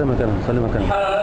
طب انت صلي مكانها صلي مكانها